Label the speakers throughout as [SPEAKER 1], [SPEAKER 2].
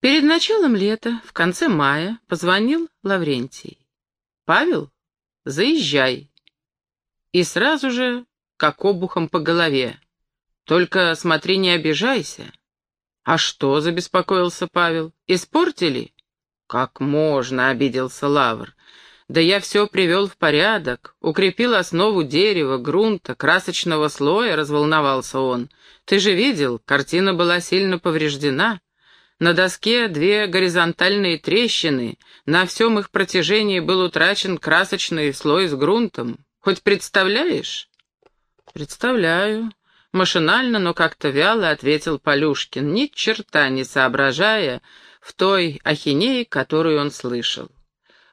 [SPEAKER 1] Перед началом лета, в конце мая, позвонил Лаврентий. «Павел, заезжай». И сразу же, как обухом по голове. «Только смотри, не обижайся». «А что?» — забеспокоился Павел. «Испортили?» «Как можно?» — обиделся Лавр. «Да я все привел в порядок, укрепил основу дерева, грунта, красочного слоя», — разволновался он. «Ты же видел, картина была сильно повреждена». На доске две горизонтальные трещины, на всем их протяжении был утрачен красочный слой с грунтом. Хоть представляешь? Представляю. Машинально, но как-то вяло ответил Полюшкин, ни черта не соображая в той ахинее, которую он слышал.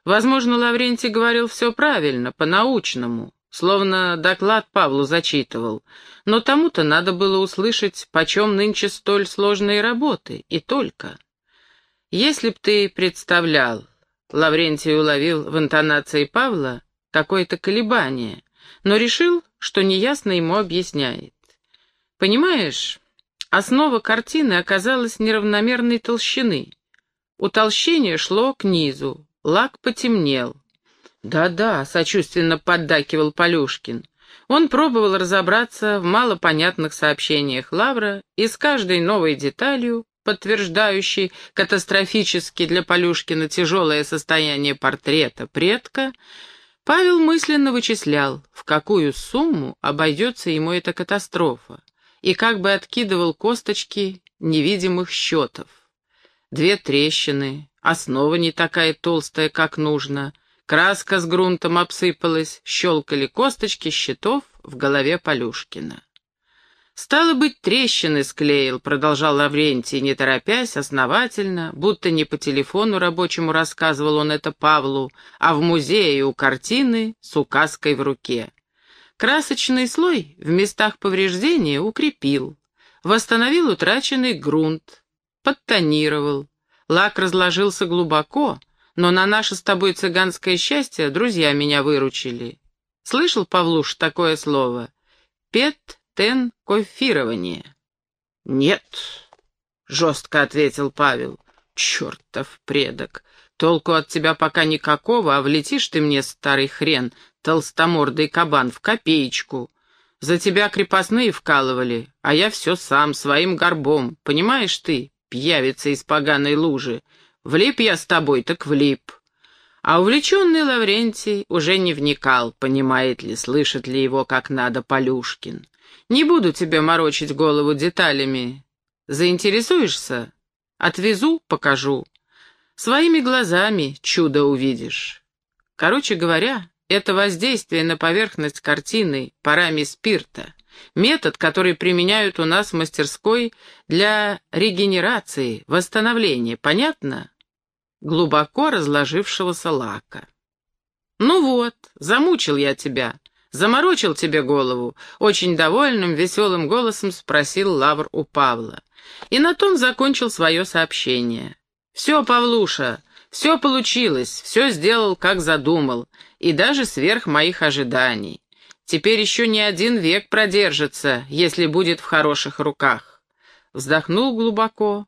[SPEAKER 1] Возможно, Лаврентий говорил все правильно, по-научному словно доклад Павлу зачитывал. Но тому-то надо было услышать, почем нынче столь сложные работы, и только. Если б ты представлял, Лаврентий уловил в интонации Павла какое-то колебание, но решил, что неясно ему объясняет. Понимаешь, основа картины оказалась неравномерной толщины. Утолщение шло к низу, лак потемнел, «Да-да», — сочувственно поддакивал Полюшкин. Он пробовал разобраться в малопонятных сообщениях Лавра и с каждой новой деталью, подтверждающей катастрофически для Полюшкина тяжелое состояние портрета предка, Павел мысленно вычислял, в какую сумму обойдется ему эта катастрофа, и как бы откидывал косточки невидимых счетов. Две трещины, основа не такая толстая, как нужно — Краска с грунтом обсыпалась, щелкали косточки щитов в голове Полюшкина. «Стало быть, трещины склеил», — продолжал Лаврентий, не торопясь, основательно, будто не по телефону рабочему рассказывал он это Павлу, а в музее у картины с указкой в руке. Красочный слой в местах повреждения укрепил, восстановил утраченный грунт, подтонировал. Лак разложился глубоко, но на наше с тобой цыганское счастье друзья меня выручили. Слышал, Павлуш, такое слово? Пет-тен-кофирование. Нет, жестко ответил Павел. Чертов предок. Толку от тебя пока никакого, а влетишь ты мне, старый хрен, толстомордый кабан, в копеечку. За тебя крепостные вкалывали, а я все сам, своим горбом. Понимаешь ты, пьявица из поганой лужи? Влип я с тобой, так влип. А увлеченный Лаврентий уже не вникал, понимает ли, слышит ли его как надо Полюшкин. Не буду тебе морочить голову деталями. Заинтересуешься? Отвезу, покажу. Своими глазами чудо увидишь. Короче говоря, это воздействие на поверхность картины парами спирта. Метод, который применяют у нас в мастерской для регенерации, восстановления. Понятно? Глубоко разложившегося лака. «Ну вот, замучил я тебя, заморочил тебе голову», — очень довольным, веселым голосом спросил Лавр у Павла. И на том закончил свое сообщение. «Все, Павлуша, все получилось, все сделал, как задумал, и даже сверх моих ожиданий. Теперь еще не один век продержится, если будет в хороших руках». Вздохнул глубоко,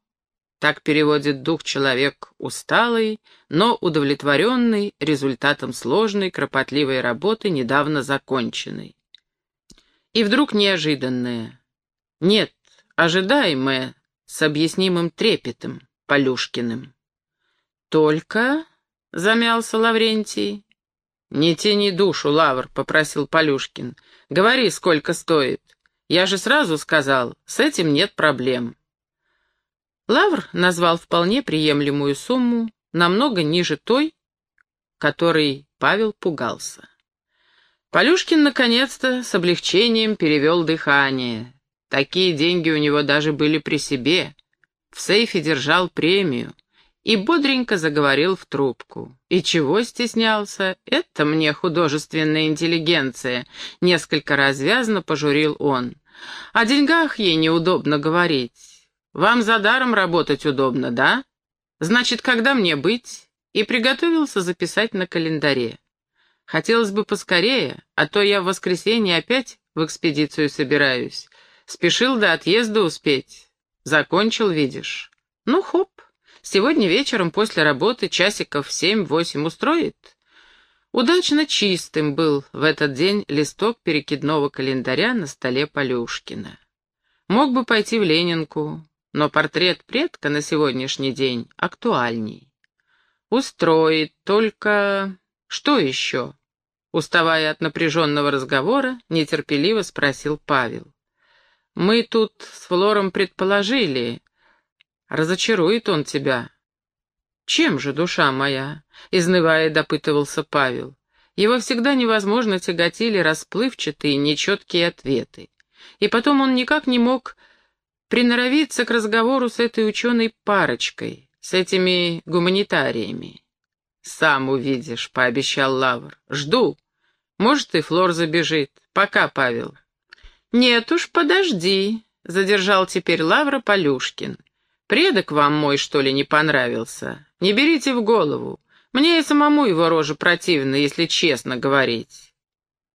[SPEAKER 1] так переводит дух человек усталый, но удовлетворенный результатом сложной, кропотливой работы, недавно законченной. И вдруг неожиданное. Нет, ожидаемое, с объяснимым трепетом, Полюшкиным. «Только...» — замялся Лаврентий. «Не тяни душу, Лавр», — попросил Полюшкин. «Говори, сколько стоит. Я же сразу сказал, с этим нет проблем». Лавр назвал вполне приемлемую сумму, намного ниже той, которой Павел пугался. Полюшкин наконец-то с облегчением перевел дыхание. Такие деньги у него даже были при себе. В сейфе держал премию и бодренько заговорил в трубку. И чего стеснялся? Это мне художественная интеллигенция, несколько развязно пожурил он. О деньгах ей неудобно говорить. Вам за даром работать удобно, да? Значит, когда мне быть? И приготовился записать на календаре. Хотелось бы поскорее, а то я в воскресенье опять в экспедицию собираюсь. Спешил до отъезда успеть. Закончил, видишь. Ну, хоп, Сегодня вечером после работы часиков семь-восемь устроит?» Удачно чистым был в этот день листок перекидного календаря на столе Полюшкина. Мог бы пойти в Ленинку, но портрет предка на сегодняшний день актуальней. Устроит, только... Что еще? Уставая от напряженного разговора, нетерпеливо спросил Павел. Мы тут с Флором предположили, разочарует он тебя. Чем же, душа моя? Изнывая, допытывался Павел. Его всегда невозможно тяготили расплывчатые, нечеткие ответы. И потом он никак не мог приноровиться к разговору с этой ученой парочкой, с этими гуманитариями. «Сам увидишь», — пообещал Лавр. «Жду. Может, и Флор забежит. Пока, Павел». «Нет уж, подожди», — задержал теперь Лавра Полюшкин. «Предок вам мой, что ли, не понравился? Не берите в голову. Мне и самому его рожа противна, если честно говорить».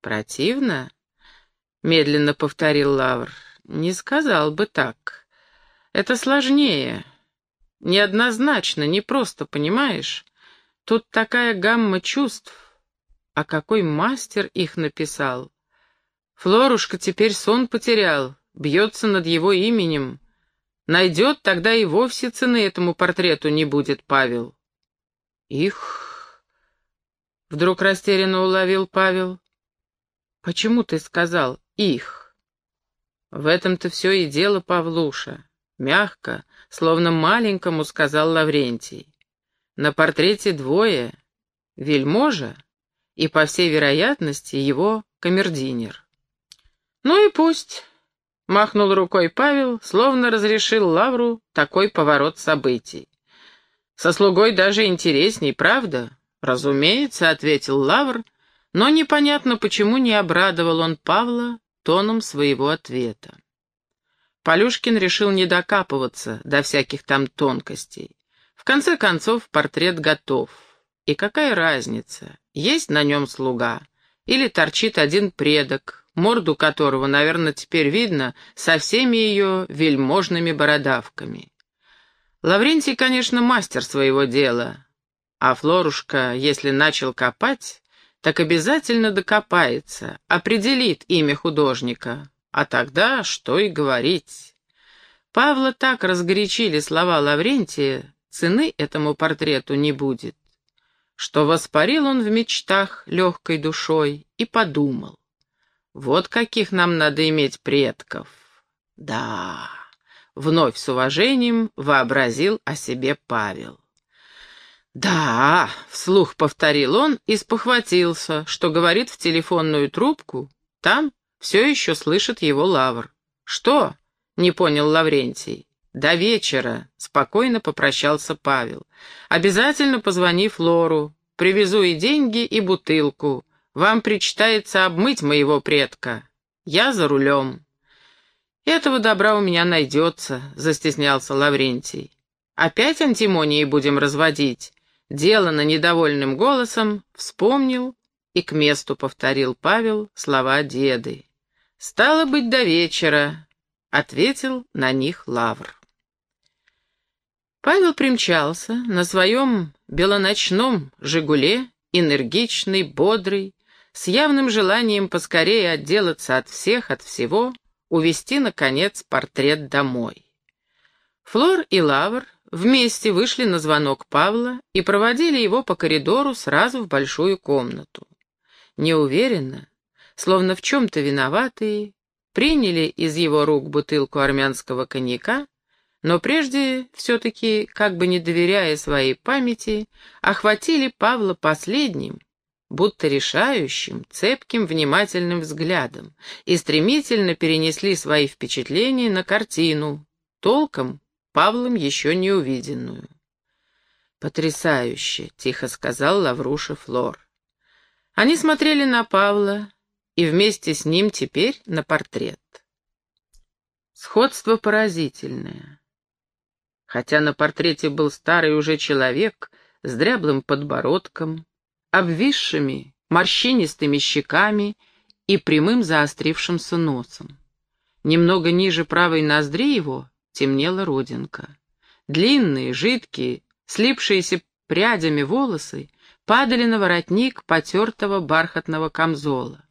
[SPEAKER 1] «Противно?» — медленно повторил Лавр. «Не сказал бы так. Это сложнее. Неоднозначно, не просто, понимаешь? Тут такая гамма чувств. А какой мастер их написал? Флорушка теперь сон потерял, бьется над его именем. Найдет, тогда и вовсе цены этому портрету не будет, Павел. Их... Вдруг растерянно уловил Павел. Почему ты сказал «их»? В этом-то все и дело, Павлуша. Мягко, словно маленькому, сказал Лаврентий. На портрете двое — вельможа и, по всей вероятности, его камердинер. «Ну и пусть», — махнул рукой Павел, словно разрешил Лавру такой поворот событий. «Со слугой даже интересней, правда?» «Разумеется», — ответил Лавр, но непонятно, почему не обрадовал он Павла тоном своего ответа. Полюшкин решил не докапываться до всяких там тонкостей. В конце концов, портрет готов. И какая разница, есть на нем слуга или торчит один предок, морду которого, наверное, теперь видно со всеми ее вельможными бородавками. Лаврентий, конечно, мастер своего дела, а Флорушка, если начал копать, так обязательно докопается, определит имя художника, а тогда что и говорить. Павла так разгорячили слова Лаврентия, цены этому портрету не будет, что воспарил он в мечтах легкой душой и подумал. Вот каких нам надо иметь предков. Да, вновь с уважением вообразил о себе Павел. «Да», — вслух повторил он и спохватился, что говорит в телефонную трубку. Там все еще слышит его лавр. «Что?» — не понял Лаврентий. «До вечера», — спокойно попрощался Павел. «Обязательно позвони Флору. Привезу и деньги, и бутылку. Вам причитается обмыть моего предка. Я за рулем». «Этого добра у меня найдется», — застеснялся Лаврентий. «Опять антимонии будем разводить?» Делано недовольным голосом вспомнил и к месту повторил Павел слова деды. «Стало быть, до вечера», — ответил на них Лавр. Павел примчался на своем белоночном «Жигуле», энергичный, бодрый, с явным желанием поскорее отделаться от всех, от всего, увести наконец, портрет домой. Флор и Лавр вместе вышли на звонок Павла и проводили его по коридору сразу в большую комнату. Неуверенно, словно в чем-то виноватые, приняли из его рук бутылку армянского коньяка но прежде все-таки, как бы не доверяя своей памяти, охватили Павла последним, будто решающим, цепким, внимательным взглядом и стремительно перенесли свои впечатления на картину, толком Павлом еще не увиденную. «Потрясающе!» — тихо сказал Лавруша Флор. Они смотрели на Павла и вместе с ним теперь на портрет. Сходство поразительное. Хотя на портрете был старый уже человек с дряблым подбородком, обвисшими, морщинистыми щеками и прямым заострившимся носом. Немного ниже правой ноздри его темнела родинка. Длинные, жидкие, слипшиеся прядями волосы падали на воротник потертого бархатного камзола,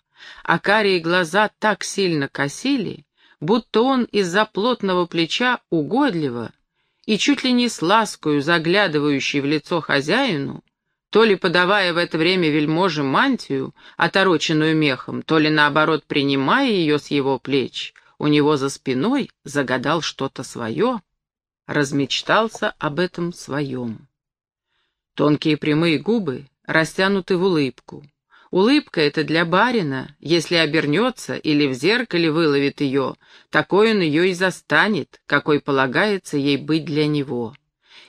[SPEAKER 1] а карие глаза так сильно косили, будто он из-за плотного плеча угодливо и чуть ли не с ласкою заглядывающий в лицо хозяину, то ли подавая в это время вельможе мантию, отороченную мехом, то ли наоборот принимая ее с его плеч, у него за спиной загадал что-то свое, размечтался об этом своем. Тонкие прямые губы растянуты в улыбку. Улыбка эта для барина, если обернется или в зеркале выловит ее, такой он ее и застанет, какой полагается ей быть для него.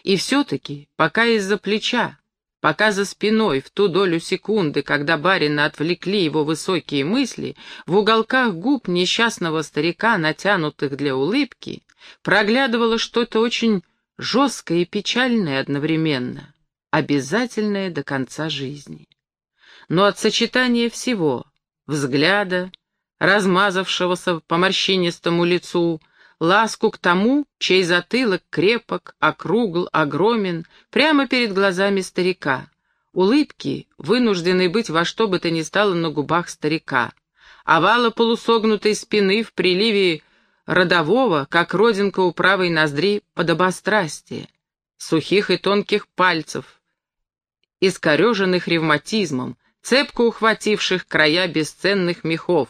[SPEAKER 1] И все-таки, пока из-за плеча, пока за спиной, в ту долю секунды, когда барина отвлекли его высокие мысли, в уголках губ несчастного старика, натянутых для улыбки, проглядывало что-то очень жесткое и печальное одновременно обязательное до конца жизни. Но от сочетания всего — взгляда, размазавшегося по морщинистому лицу, ласку к тому, чей затылок крепок, округл, огромен, прямо перед глазами старика, улыбки, вынужденной быть во что бы то ни стало на губах старика, овала полусогнутой спины в приливе родового, как родинка у правой ноздри, подобострастия, сухих и тонких пальцев, искореженных ревматизмом, цепко ухвативших края бесценных мехов.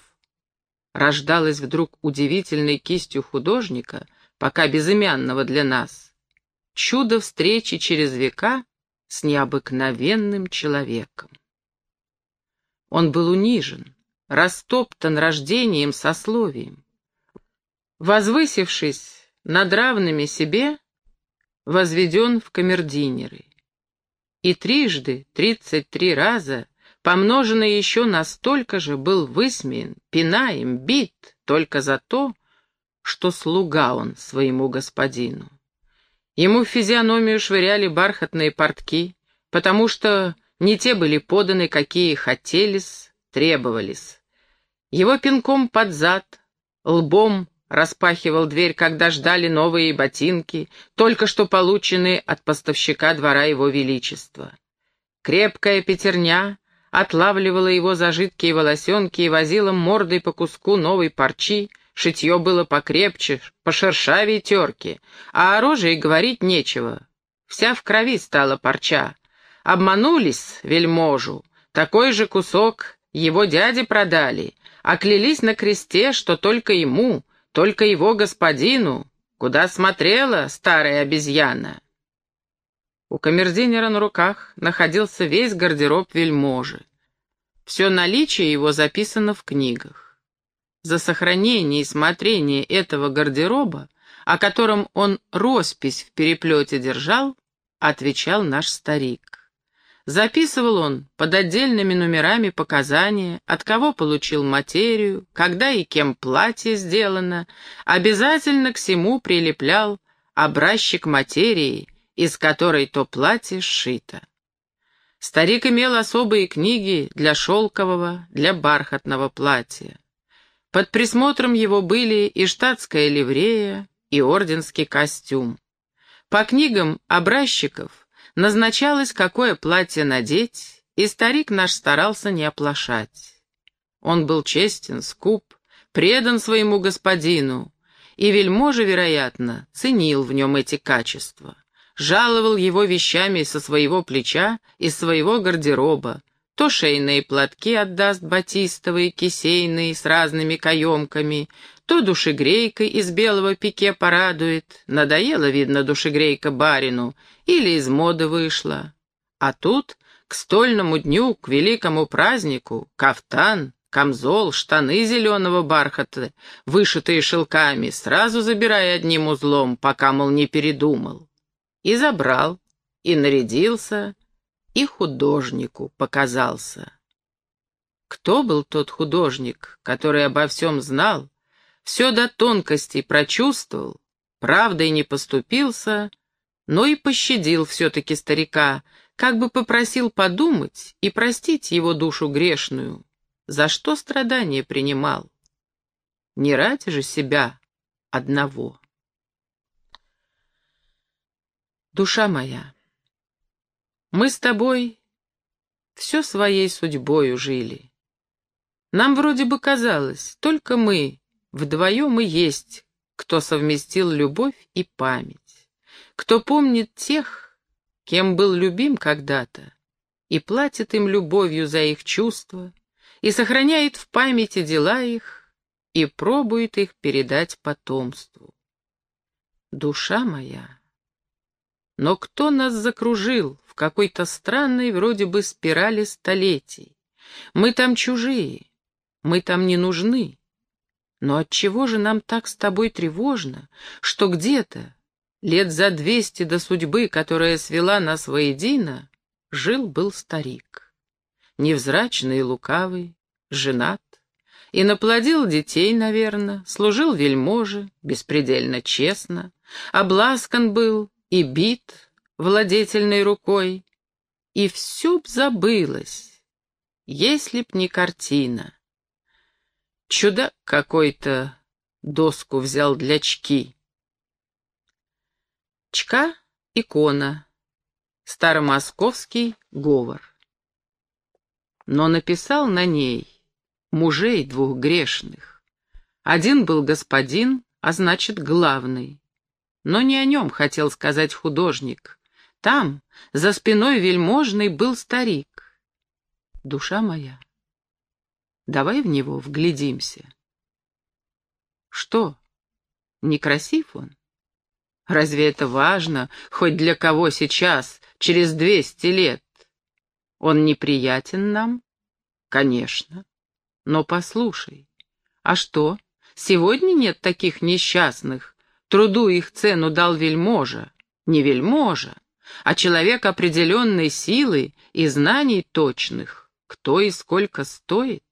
[SPEAKER 1] Рождалась вдруг удивительной кистью художника, пока безымянного для нас, чудо встречи через века с необыкновенным человеком. Он был унижен, растоптан рождением сословием. Возвысившись над равными себе, возведен в камердинеры и трижды, тридцать три раза, помноженный еще на столько же, был высмеян, пинаем, бит только за то, что слуга он своему господину. Ему в физиономию швыряли бархатные портки, потому что не те были поданы, какие хотелись, требовались. Его пинком под зад, лбом распахивал дверь, когда ждали новые ботинки, только что полученные от поставщика двора его величества. Крепкая пятерня отлавливала его за жидкие волосенки и возила мордой по куску новой парчи, шитье было покрепче, пошершавее терки, а о роже говорить нечего. Вся в крови стала парча. Обманулись вельможу, такой же кусок его дяде продали, оклялись на кресте, что только ему — только его господину, куда смотрела старая обезьяна. У камердинера на руках находился весь гардероб вельможи. Все наличие его записано в книгах. За сохранение и смотрение этого гардероба, о котором он роспись в переплете держал, отвечал наш старик. Записывал он под отдельными номерами показания, от кого получил материю, когда и кем платье сделано, обязательно к всему прилеплял образчик материи, из которой то платье сшито. Старик имел особые книги для шелкового, для бархатного платья. Под присмотром его были и штатская ливрея, и орденский костюм. По книгам образчиков Назначалось, какое платье надеть, и старик наш старался не оплошать. Он был честен, скуп, предан своему господину, и вельможа, вероятно, ценил в нем эти качества. Жаловал его вещами со своего плеча и своего гардероба, то шейные платки отдаст батистовые, кисейные, с разными каемками, то душегрейкой из белого пике порадует. Надоело, видно, душегрейка барину, или из моды вышла. А тут к стольному дню, к великому празднику, кафтан, камзол, штаны зеленого бархата, вышитые шелками, сразу забирая одним узлом, пока, мол, не передумал. И забрал, и нарядился, и художнику показался. Кто был тот художник, который обо всем знал, все до тонкостей прочувствовал, правдой не поступился, но и пощадил все-таки старика, как бы попросил подумать и простить его душу грешную, за что страдания принимал. Не ради же себя одного. Душа моя, Мы с тобой все своей судьбою жили. Нам вроде бы казалось, только мы вдвоем и есть, кто совместил любовь и память, кто помнит тех, кем был любим когда-то, и платит им любовью за их чувства, и сохраняет в памяти дела их, и пробует их передать потомству. Душа моя, но кто нас закружил в какой-то странной вроде бы спирали столетий? Мы там чужие, мы там не нужны. Но отчего же нам так с тобой тревожно, что где-то, лет за двести до судьбы, которая свела нас воедино, жил-был старик. Невзрачный и лукавый, женат, и наплодил детей, наверное, служил вельможе, беспредельно честно, обласкан был и бит владетельной рукой, и все б забылось, если б не картина. Чудак какой-то доску взял для чки. Чка — икона, старомосковский говор. Но написал на ней мужей двух грешных. Один был господин, а значит, главный. Но не о нем хотел сказать художник. Там, за спиной вельможный, был старик. Душа моя, Давай в него вглядимся. Что, некрасив он? Разве это важно, хоть для кого сейчас, через двести лет? Он неприятен нам? Конечно. Но послушай, а что, сегодня нет таких несчастных? Труду их цену дал вельможа, не вельможа, а человек определенной силы и знаний точных, кто и сколько стоит.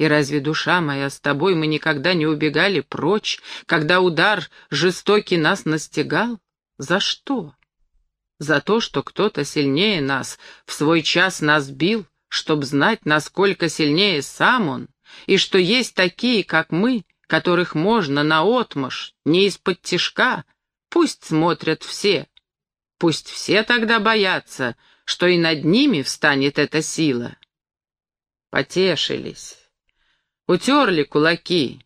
[SPEAKER 1] И разве, душа моя, с тобой мы никогда не убегали прочь, когда удар жестокий нас настигал? За что? За то, что кто-то сильнее нас в свой час нас бил, чтоб знать, насколько сильнее сам он, и что есть такие, как мы, которых можно наотмашь, не из-под тишка, пусть смотрят все. Пусть все тогда боятся, что и над ними встанет эта сила. Потешились. Утерли кулаки.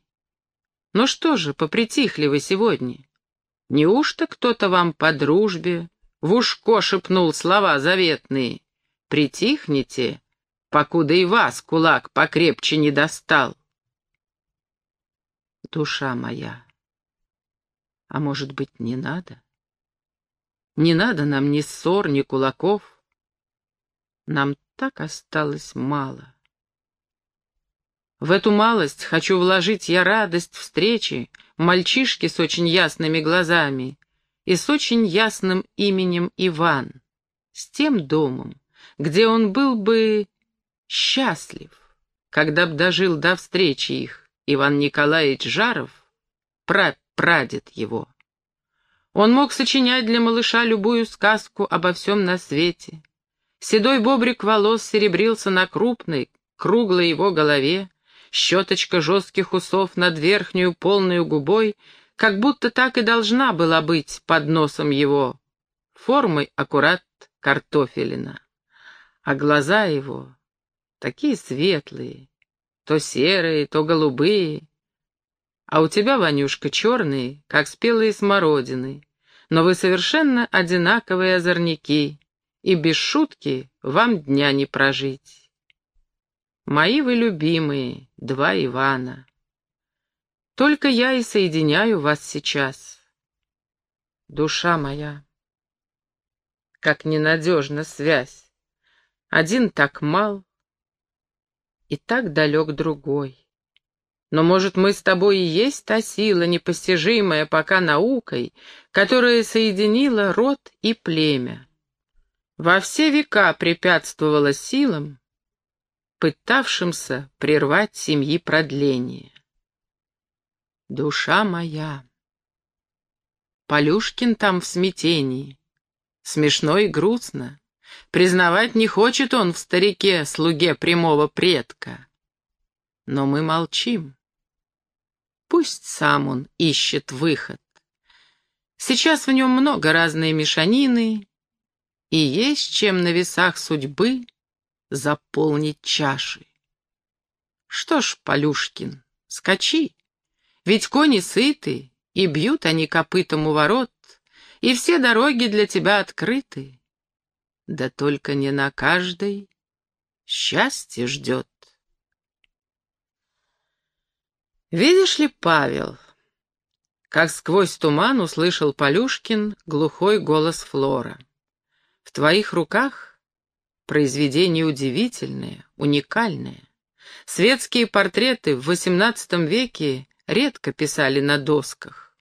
[SPEAKER 1] Ну что же, попритихли вы сегодня? Неужто кто-то вам по дружбе в ушко шепнул слова заветные? Притихните, покуда и вас кулак покрепче не достал. Душа моя, а может быть, не надо? Не надо нам ни ссор, ни кулаков. Нам так осталось мало. В эту малость хочу вложить я радость встречи мальчишки с очень ясными глазами и с очень ясным именем Иван, с тем домом, где он был бы счастлив, когда б дожил до встречи их Иван Николаевич Жаров, прадед его. Он мог сочинять для малыша любую сказку обо всем на свете. Седой бобрик волос серебрился на крупной, круглой его голове, щеточка жестких усов над верхнюю полную губой, как будто так и должна была быть под носом его, формой аккурат картофелина. А глаза его такие светлые, то серые, то голубые, а у тебя, Ванюшка, черные, как спелые смородины, но вы совершенно одинаковые озорники, и без шутки вам дня не прожить. Мои вы любимые, два Ивана. Только я и соединяю вас сейчас. Душа моя, как ненадежна связь. Один так мал, и так далек другой. Но, может, мы с тобой и есть та сила, непостижимая пока наукой, которая соединила род и племя. Во все века препятствовала силам, пытавшимся прервать семьи продление. Душа моя, Полюшкин там в смятении, смешно и грустно. Признавать не хочет он в старике, слуге прямого предка. Но мы молчим. Пусть сам он ищет выход. Сейчас в нем много разной мешанины, и есть чем на весах судьбы заполнить чаши. Что ж, Полюшкин, скачи, ведь кони сыты, и бьют они копытом у ворот, и все дороги для тебя открыты. Да только не на каждой счастье ждет. Видишь ли, Павел, как сквозь туман услышал Полюшкин глухой голос Флора. В твоих руках произведение удивительное, уникальное. Светские портреты в XVIII веке редко писали на досках.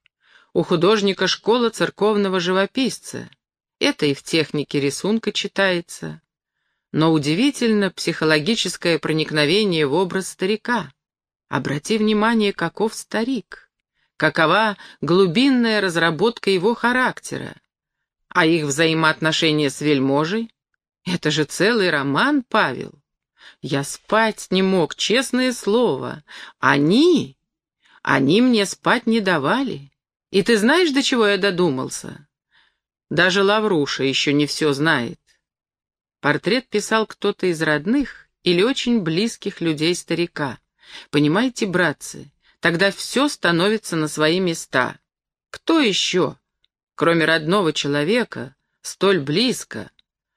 [SPEAKER 1] У художника школа церковного живописца. Это и в технике рисунка читается. Но удивительно психологическое проникновение в образ старика. Обрати внимание, каков старик, какова глубинная разработка его характера, а их взаимоотношения с вельможей — это же целый роман, Павел. Я спать не мог, честное слово. Они, они мне спать не давали. И ты знаешь, до чего я додумался? Даже Лавруша еще не все знает. Портрет писал кто-то из родных или очень близких людей старика. Понимаете, братцы, тогда все становится на свои места. Кто еще, кроме родного человека, столь близко,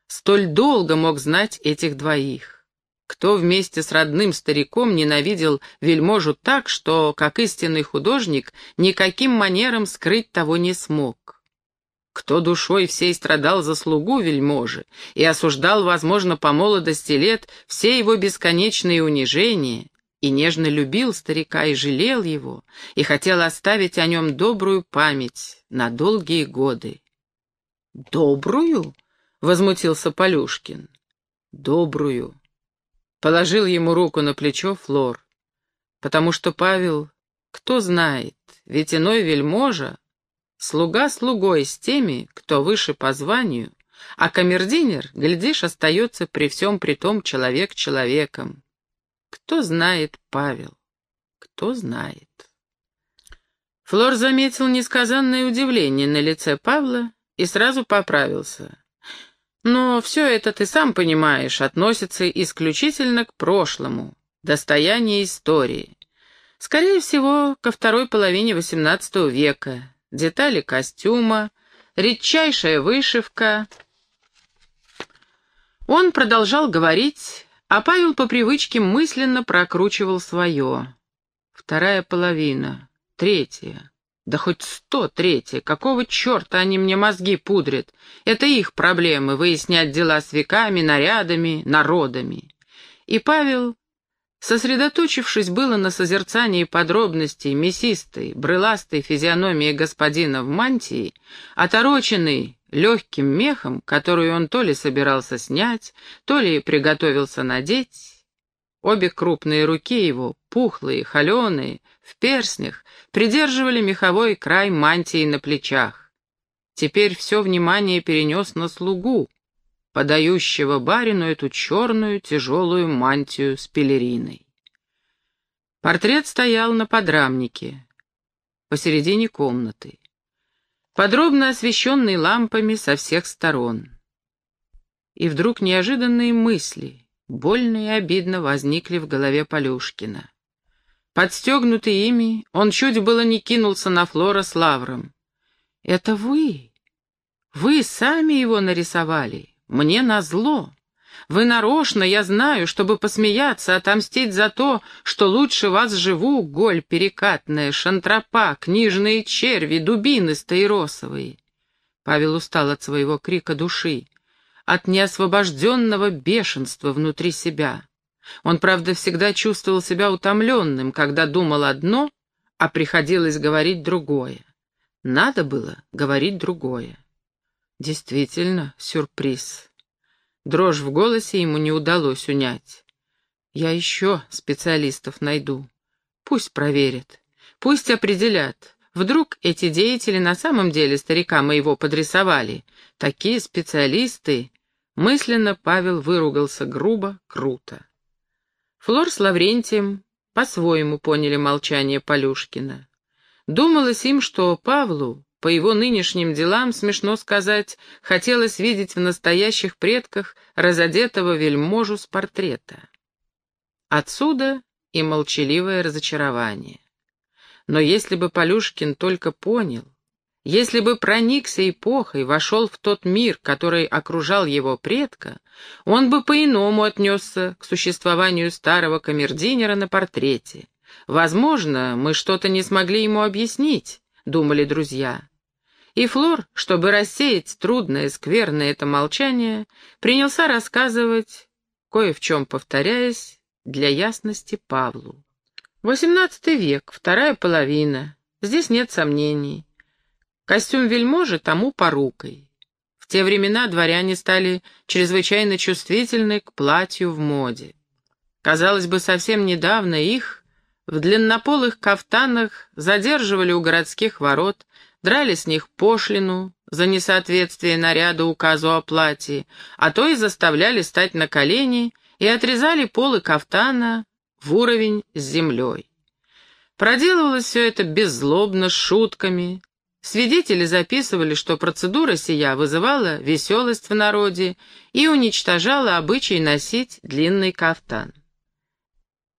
[SPEAKER 1] столь долго мог знать этих двоих? Кто вместе с родным стариком ненавидел вельможу так, что, как истинный художник, никаким манером скрыть того не смог? Кто душой всей страдал за слугу вельможи и осуждал, возможно, по молодости лет все его бесконечные унижения, и нежно любил старика и жалел его, и хотел оставить о нем добрую память на долгие годы. «Добрую?» — возмутился Полюшкин. «Добрую». Положил ему руку на плечо Флор, потому что Павел, кто знает, ведь иной вельможа, слуга слугой с теми, кто выше по званию, а камердинер, глядишь, остается при всем при том человек человеком. Кто знает, Павел, кто знает. Флор заметил несказанное удивление на лице Павла и сразу поправился. Но все это, ты сам понимаешь, относится исключительно к прошлому, достояние истории. Скорее всего, ко второй половине XVIII века. Детали костюма, редчайшая вышивка. Он продолжал говорить, а Павел по привычке мысленно прокручивал свое. Вторая половина, третья, да хоть сто третья, какого черта они мне мозги пудрят? Это их проблемы, выяснять дела с веками, нарядами, народами. И Павел, сосредоточившись было на созерцании подробностей мясистой, брыластой физиономии господина в мантии, отороченный легким мехом, которую он то ли собирался снять, то ли приготовился надеть. Обе крупные руки его, пухлые, холеные, в перстнях, придерживали меховой край мантии на плечах. Теперь все внимание перенес на слугу, подающего барину эту черную тяжелую мантию с пелериной. Портрет стоял на подрамнике, посередине комнаты подробно освещенный лампами со всех сторон. И вдруг неожиданные мысли, больно и обидно, возникли в голове Полюшкина. Подстегнутый ими, он чуть было не кинулся на Флора с лавром. «Это вы? Вы сами его нарисовали? Мне назло!» Вы нарочно, я знаю, чтобы посмеяться, отомстить за то, что лучше вас живу, голь перекатная, шантропа, книжные черви, дубины стаиросовые. Павел устал от своего крика души, от неосвобожденного бешенства внутри себя. Он, правда, всегда чувствовал себя утомленным, когда думал одно, а приходилось говорить другое. Надо было говорить другое. Действительно, сюрприз. Дрожь в голосе ему не удалось унять. «Я еще специалистов найду. Пусть проверят. Пусть определят. Вдруг эти деятели на самом деле старика моего подрисовали. Такие специалисты...» Мысленно Павел выругался грубо, круто. Флор с Лаврентием по-своему поняли молчание Полюшкина. Думалось им, что Павлу по его нынешним делам, смешно сказать, хотелось видеть в настоящих предках разодетого вельможу с портрета. Отсюда и молчаливое разочарование. Но если бы Полюшкин только понял, если бы проникся эпохой, вошел в тот мир, который окружал его предка, он бы по-иному отнесся к существованию старого камердинера на портрете. Возможно, мы что-то не смогли ему объяснить, думали друзья. И Флор, чтобы рассеять трудное, скверное это молчание, принялся рассказывать, кое в чем повторяясь, для ясности Павлу. Восемнадцатый век, вторая половина, здесь нет сомнений. Костюм вельможи тому порукой. В те времена дворяне стали чрезвычайно чувствительны к платью в моде. Казалось бы, совсем недавно их в длиннополых кафтанах задерживали у городских ворот, драли с них пошлину за несоответствие наряда указу о платье, а то и заставляли стать на колени и отрезали полы кафтана в уровень с землей. Проделывалось все это беззлобно, с шутками, Свидетели записывали, что процедура сия вызывала веселость в народе и уничтожала обычай носить длинный кафтан.